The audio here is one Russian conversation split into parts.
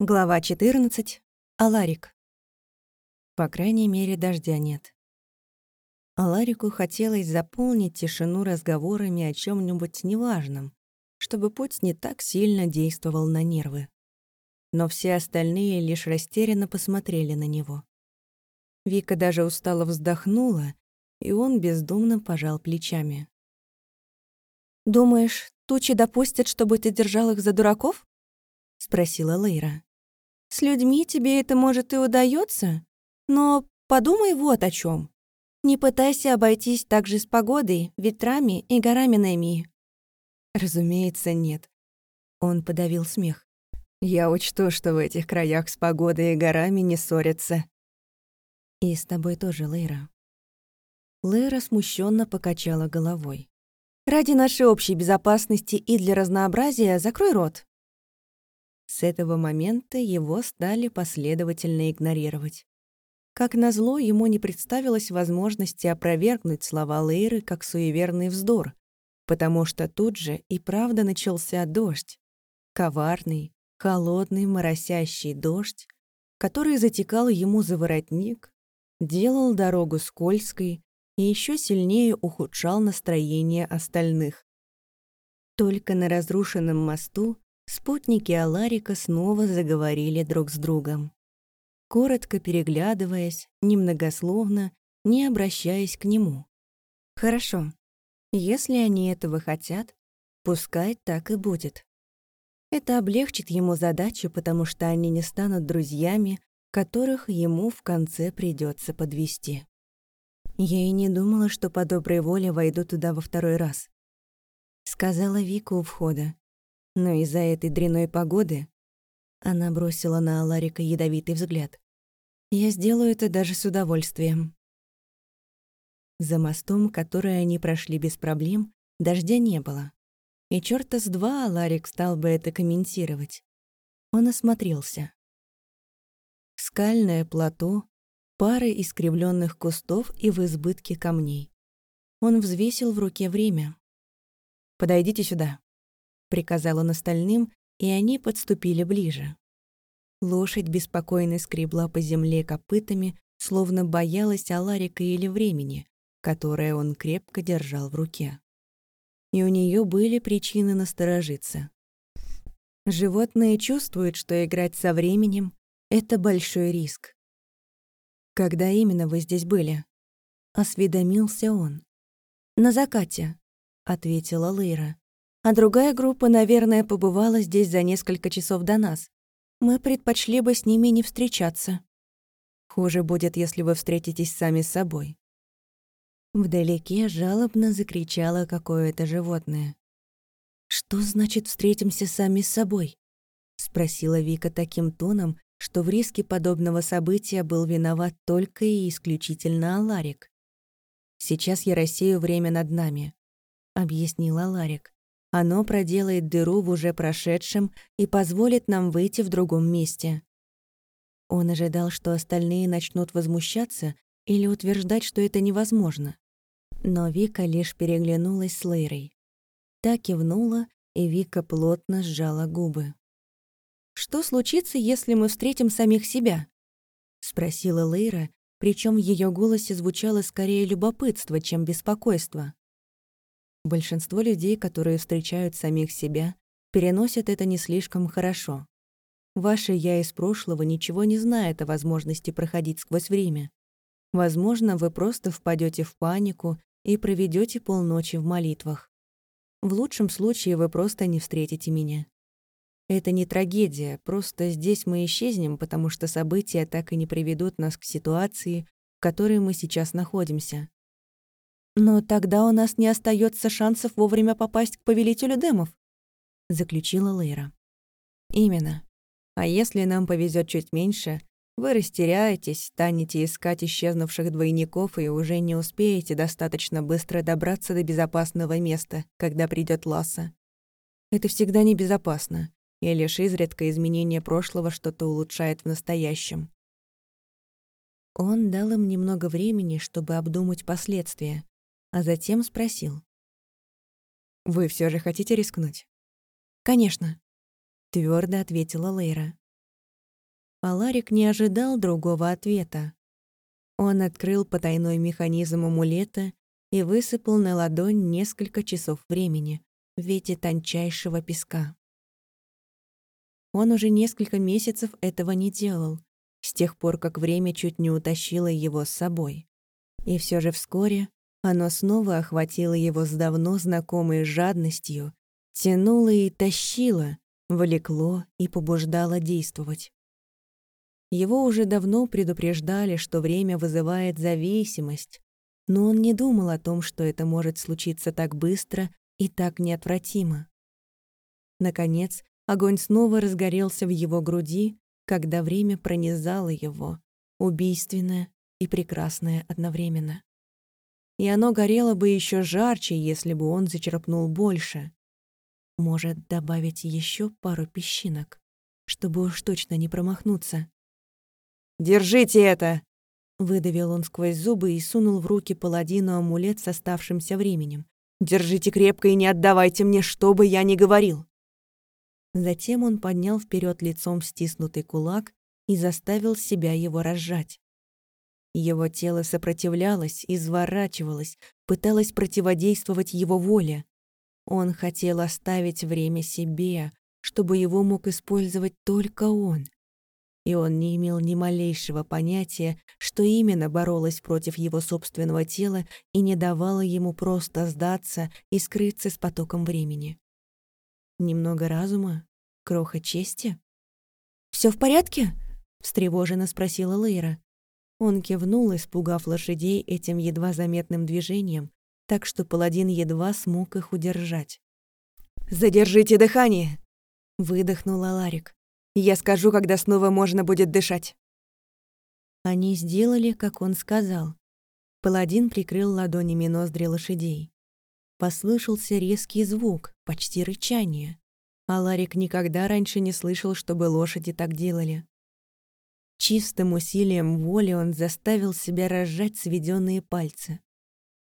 Глава 14. Аларик. По крайней мере, дождя нет. Аларику хотелось заполнить тишину разговорами о чем нибудь неважном, чтобы путь не так сильно действовал на нервы. Но все остальные лишь растерянно посмотрели на него. Вика даже устало вздохнула, и он бездумно пожал плечами. «Думаешь, тучи допустят, чтобы ты держал их за дураков?» — спросила Лейра. С людьми тебе это, может, и удается, но подумай вот о чем. Не пытайся обойтись так же с погодой, ветрами и горами Неми. Разумеется, нет. Он подавил смех. Я учту, что в этих краях с погодой и горами не ссорятся. И с тобой тоже, Лейра. Лейра смущенно покачала головой. Ради нашей общей безопасности и для разнообразия закрой рот. С этого момента его стали последовательно игнорировать. Как назло, ему не представилось возможности опровергнуть слова Лейры как суеверный вздор, потому что тут же и правда начался дождь. Коварный, холодный, моросящий дождь, который затекал ему за воротник, делал дорогу скользкой и еще сильнее ухудшал настроение остальных. Только на разрушенном мосту Спутники Аларика снова заговорили друг с другом. Коротко переглядываясь, немногословно, не обращаясь к нему. «Хорошо. Если они этого хотят, пускай так и будет. Это облегчит ему задачу, потому что они не станут друзьями, которых ему в конце придется подвести. Я и не думала, что по доброй воле войду туда во второй раз. Сказала Вика у входа. Но из-за этой дряной погоды она бросила на Аларика ядовитый взгляд. Я сделаю это даже с удовольствием. За мостом, который они прошли без проблем, дождя не было. И чёрта с два Аларик стал бы это комментировать. Он осмотрелся. Скальное плато, пары искривленных кустов и в избытке камней. Он взвесил в руке время. «Подойдите сюда», — приказал он остальным, и они подступили ближе. Лошадь беспокойно скребла по земле копытами, словно боялась Аларика или времени, которое он крепко держал в руке. И у нее были причины насторожиться. Животные чувствуют, что играть со временем — это большой риск. «Когда именно вы здесь были?» — осведомился он. «На закате», — ответила Лейра а другая группа, наверное, побывала здесь за несколько часов до нас. Мы предпочли бы с ними не встречаться. Хуже будет, если вы встретитесь сами с собой. Вдалеке жалобно закричало какое-то животное. «Что значит «встретимся сами с собой»?» — спросила Вика таким тоном, что в риске подобного события был виноват только и исключительно Аларик. «Сейчас я рассею время над нами», — объяснил Аларик. Оно проделает дыру в уже прошедшем и позволит нам выйти в другом месте. Он ожидал, что остальные начнут возмущаться или утверждать, что это невозможно. Но Вика лишь переглянулась с Лейрой. Та кивнула, и Вика плотно сжала губы. «Что случится, если мы встретим самих себя?» — спросила Лейра, причем в ее голосе звучало скорее любопытство, чем беспокойство. Большинство людей, которые встречают самих себя, переносят это не слишком хорошо. Ваше «я» из прошлого ничего не знает о возможности проходить сквозь время. Возможно, вы просто впадете в панику и проведете полночи в молитвах. В лучшем случае вы просто не встретите меня. Это не трагедия, просто здесь мы исчезнем, потому что события так и не приведут нас к ситуации, в которой мы сейчас находимся. «Но тогда у нас не остается шансов вовремя попасть к повелителю демов», — заключила Лейра. «Именно. А если нам повезет чуть меньше, вы растеряетесь, станете искать исчезнувших двойников и уже не успеете достаточно быстро добраться до безопасного места, когда придет Ласса. Это всегда небезопасно, и лишь изредка изменение прошлого что-то улучшает в настоящем». Он дал им немного времени, чтобы обдумать последствия, а затем спросил. «Вы все же хотите рискнуть?» «Конечно», — твердо ответила Лейра. А Ларик не ожидал другого ответа. Он открыл потайной механизм амулета и высыпал на ладонь несколько часов времени в виде тончайшего песка. Он уже несколько месяцев этого не делал, с тех пор, как время чуть не утащило его с собой. И все же вскоре оно снова охватило его с давно знакомой жадностью, тянуло и тащило, влекло и побуждало действовать. Его уже давно предупреждали, что время вызывает зависимость, но он не думал о том, что это может случиться так быстро и так неотвратимо. Наконец, огонь снова разгорелся в его груди, когда время пронизало его, убийственное и прекрасное одновременно. И оно горело бы еще жарче, если бы он зачерпнул больше. Может, добавить еще пару песчинок, чтобы уж точно не промахнуться. «Держите это!» Выдавил он сквозь зубы и сунул в руки паладину амулет с оставшимся временем. «Держите крепко и не отдавайте мне, что бы я ни говорил!» Затем он поднял вперед лицом стиснутый кулак и заставил себя его разжать. Его тело сопротивлялось, изворачивалось, пыталось противодействовать его воле. Он хотел оставить время себе, чтобы его мог использовать только он и он не имел ни малейшего понятия, что именно боролось против его собственного тела и не давало ему просто сдаться и скрыться с потоком времени. Немного разума? Кроха чести? Все в порядке?» — встревоженно спросила Лейра. Он кивнул, испугав лошадей этим едва заметным движением, так что паладин едва смог их удержать. «Задержите дыхание!» — выдохнула Ларик. Я скажу, когда снова можно будет дышать». Они сделали, как он сказал. Паладин прикрыл ладонями ноздри лошадей. Послышался резкий звук, почти рычание. А Ларик никогда раньше не слышал, чтобы лошади так делали. Чистым усилием воли он заставил себя разжать сведенные пальцы.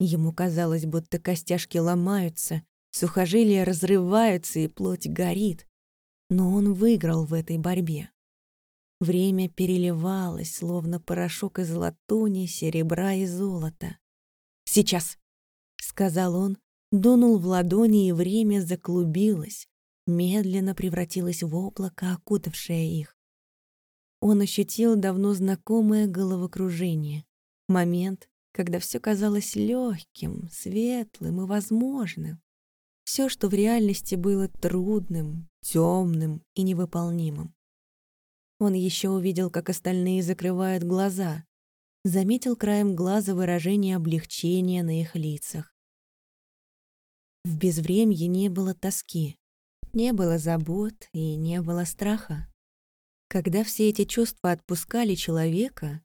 Ему казалось, будто костяшки ломаются, сухожилия разрываются и плоть горит. Но он выиграл в этой борьбе. Время переливалось, словно порошок из латуни, серебра и золота. «Сейчас!» — сказал он, дунул в ладони, и время заклубилось, медленно превратилось в облако, окутавшее их. Он ощутил давно знакомое головокружение. Момент, когда все казалось легким, светлым и возможным. Все, что в реальности было трудным, темным и невыполнимым. Он еще увидел, как остальные закрывают глаза, заметил краем глаза выражение облегчения на их лицах. В безвремье не было тоски, не было забот и не было страха. Когда все эти чувства отпускали человека,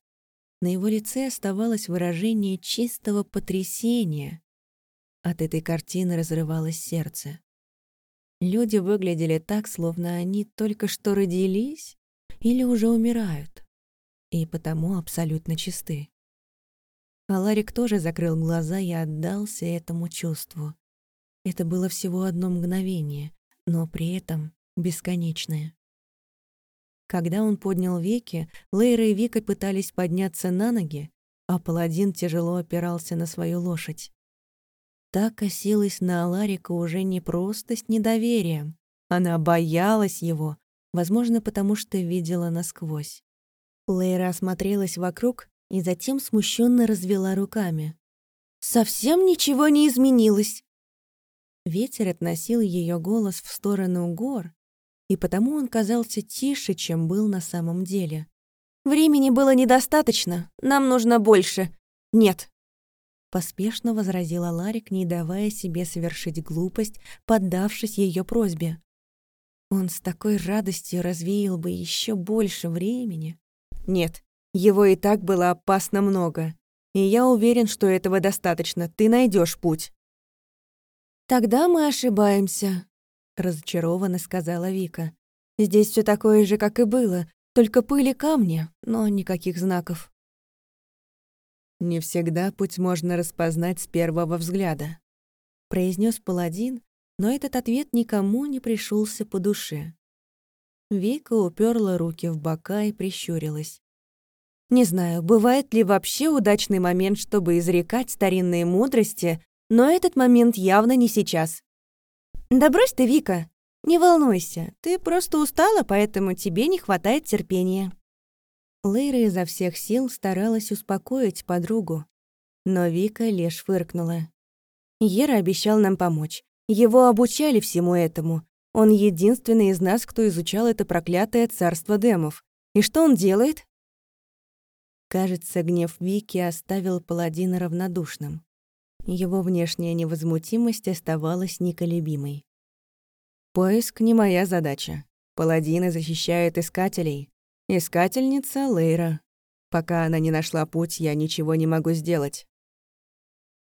на его лице оставалось выражение чистого потрясения, от этой картины разрывалось сердце. Люди выглядели так, словно они только что родились или уже умирают, и потому абсолютно чисты. А Ларик тоже закрыл глаза и отдался этому чувству. Это было всего одно мгновение, но при этом бесконечное. Когда он поднял веки, Лейра и Вика пытались подняться на ноги, а паладин тяжело опирался на свою лошадь. Так косилась на Аларика уже не просто с недоверием. Она боялась его, возможно, потому что видела насквозь. Лейра осмотрелась вокруг и затем смущенно развела руками. «Совсем ничего не изменилось!» Ветер относил ее голос в сторону гор, и потому он казался тише, чем был на самом деле. «Времени было недостаточно, нам нужно больше. Нет, Поспешно возразила Ларик, не давая себе совершить глупость, поддавшись ее просьбе. Он с такой радостью развеял бы еще больше времени. Нет, его и так было опасно много. И я уверен, что этого достаточно. Ты найдешь путь. Тогда мы ошибаемся, разочарованно сказала Вика. Здесь все такое же, как и было, только пыли камни, но никаких знаков. «Не всегда путь можно распознать с первого взгляда», — произнес паладин, но этот ответ никому не пришелся по душе. Вика уперла руки в бока и прищурилась. Не знаю, бывает ли вообще удачный момент, чтобы изрекать старинные мудрости, но этот момент явно не сейчас. Да брось ты, Вика, не волнуйся, ты просто устала, поэтому тебе не хватает терпения. Лейра изо всех сил старалась успокоить подругу, но Вика лишь фыркнула. Ера обещал нам помочь. Его обучали всему этому. Он единственный из нас, кто изучал это проклятое царство демов. И что он делает? Кажется, гнев Вики оставил паладина равнодушным. Его внешняя невозмутимость оставалась неколебимой. «Поиск не моя задача. Паладины защищают искателей. Искательница — Лейра. Пока она не нашла путь, я ничего не могу сделать».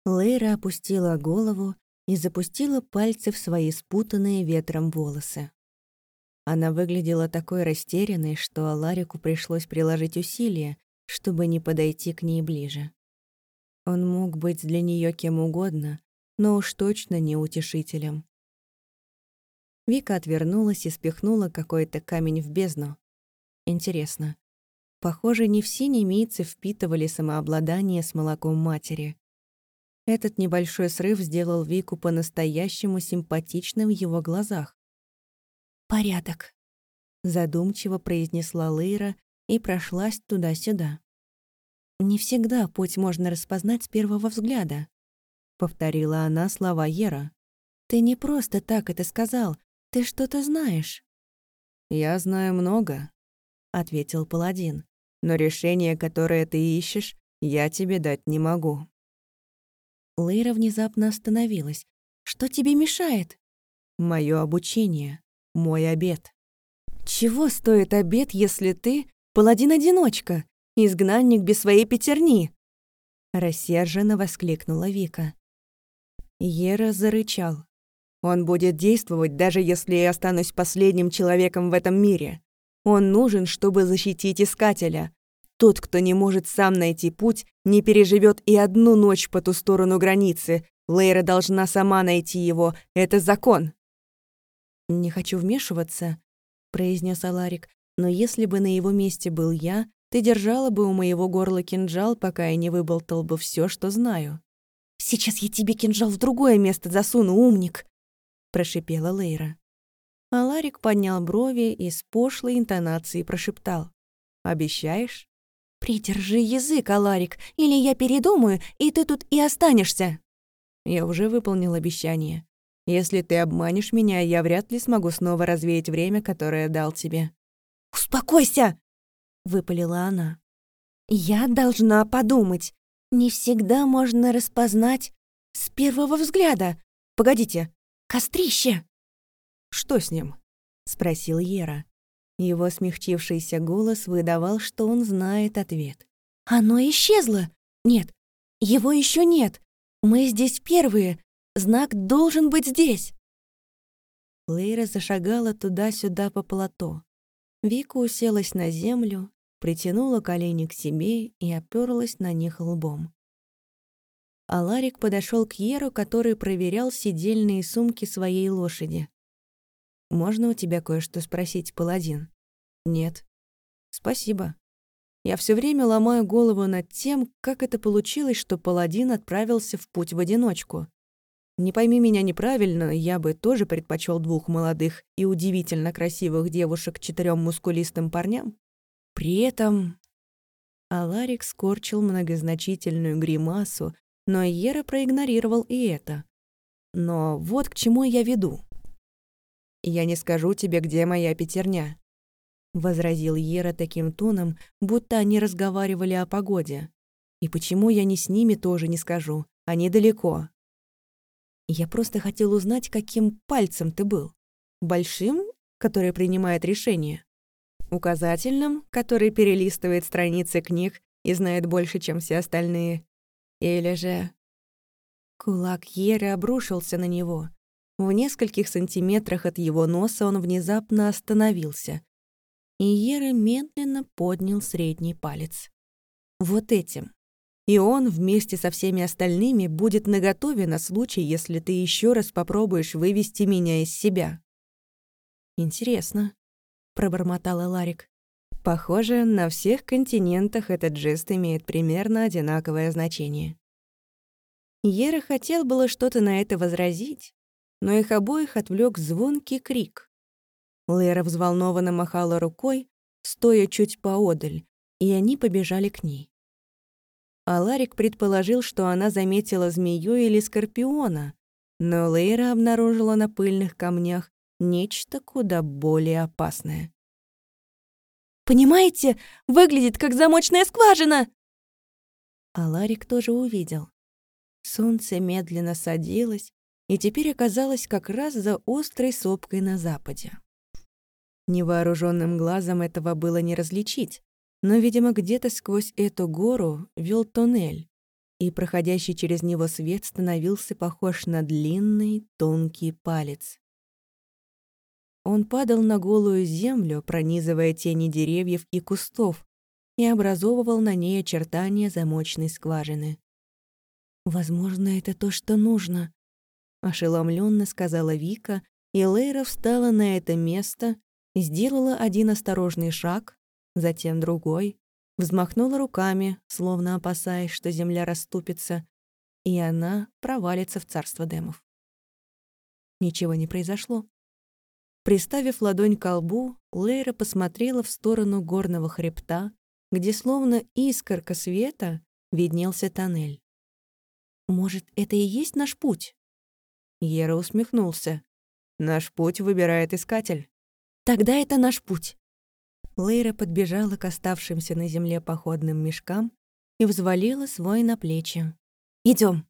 Лейра опустила голову и запустила пальцы в свои спутанные ветром волосы. Она выглядела такой растерянной, что Аларику пришлось приложить усилия, чтобы не подойти к ней ближе. Он мог быть для нее кем угодно, но уж точно не утешителем. Вика отвернулась и спихнула какой-то камень в бездну. Интересно. Похоже, не все немийцы впитывали самообладание с молоком матери. Этот небольшой срыв сделал Вику по-настоящему симпатичным в его глазах. «Порядок», — задумчиво произнесла Лейра и прошлась туда-сюда. «Не всегда путь можно распознать с первого взгляда», — повторила она слова Ера. «Ты не просто так это сказал, ты что-то знаешь». «Я знаю много», — ответил паладин. «Но решение, которое ты ищешь, я тебе дать не могу». Лейра внезапно остановилась. «Что тебе мешает?» «Моё обучение, мой обед». «Чего стоит обед, если ты паладин-одиночка, изгнанник без своей пятерни?» Рассерженно воскликнула Вика. Ера зарычал. «Он будет действовать, даже если я останусь последним человеком в этом мире. Он нужен, чтобы защитить Искателя. Тот, кто не может сам найти путь, не переживет и одну ночь по ту сторону границы. Лейра должна сама найти его. Это закон». «Не хочу вмешиваться», — произнес Аларик, «но если бы на его месте был я, ты держала бы у моего горла кинжал, пока я не выболтал бы все, что знаю». «Сейчас я тебе кинжал в другое место засуну, умник!» — прошипела Лейра. Аларик поднял брови и с пошлой интонацией прошептал. «Обещаешь?» «Придержи язык, Аларик, или я передумаю, и ты тут и останешься!» «Я уже выполнил обещание. Если ты обманешь меня, я вряд ли смогу снова развеять время, которое дал тебе». «Успокойся!» — выпалила она. «Я должна подумать. Не всегда можно распознать с первого взгляда. Погодите, кострище!» «Что с ним?» — спросил Ера. Его смягчившийся голос выдавал, что он знает ответ. «Оно исчезло! Нет, его еще нет! Мы здесь первые! Знак должен быть здесь!» Лейра зашагала туда-сюда по плато. Вика уселась на землю, притянула колени к себе и оперлась на них лбом. Аларик подошел к Еру, который проверял сидельные сумки своей лошади. «Можно у тебя кое-что спросить, паладин?» «Нет». «Спасибо. Я все время ломаю голову над тем, как это получилось, что паладин отправился в путь в одиночку. Не пойми меня неправильно, я бы тоже предпочел двух молодых и удивительно красивых девушек четырем мускулистым парням. При этом... Аларик скорчил многозначительную гримасу, но Ера проигнорировал и это. Но вот к чему я веду. «Я не скажу тебе, где моя пятерня», — возразил Ера таким тоном, будто они разговаривали о погоде. «И почему я не с ними тоже не скажу? Они далеко». Я просто хотел узнать, каким пальцем ты был. Большим, который принимает решение? Указательным, который перелистывает страницы книг и знает больше, чем все остальные? Или же... Кулак Еры обрушился на него. В нескольких сантиметрах от его носа он внезапно остановился. И Ера медленно поднял средний палец. Вот этим и он вместе со всеми остальными будет наготове на случай, если ты еще раз попробуешь вывести меня из себя. Интересно. Пробормотала Ларик. Похоже, на всех континентах этот жест имеет примерно одинаковое значение. Ера хотел было что-то на это возразить, но их обоих отвлек звонкий крик. Лера взволнованно махала рукой, стоя чуть поодаль, и они побежали к ней. А Ларик предположил, что она заметила змею или скорпиона, но Лейра обнаружила на пыльных камнях нечто куда более опасное. «Понимаете, выглядит как замочная скважина!» А Ларик тоже увидел. Солнце медленно садилось и теперь оказалось как раз за острой сопкой на западе. Невооруженным глазом этого было не различить, но, видимо, где-то сквозь эту гору вел туннель, и проходящий через него свет становился похож на длинный тонкий палец. Он падал на голую землю, пронизывая тени деревьев и кустов, и образовывал на ней очертания замочной скважины. «Возможно, это то, что нужно», — ошеломленно сказала Вика, и Лейра встала на это место, сделала один осторожный шаг, затем другой, взмахнула руками, словно опасаясь, что земля расступится, и она провалится в царство демов. Ничего не произошло. Приставив ладонь к лбу, Лейра посмотрела в сторону горного хребта, где словно искорка света виднелся тоннель. Может, это и есть наш путь?» Ера усмехнулся. «Наш путь выбирает искатель». «Тогда это наш путь». Лейра подбежала к оставшимся на земле походным мешкам и взвалила свой на плечи. Идем.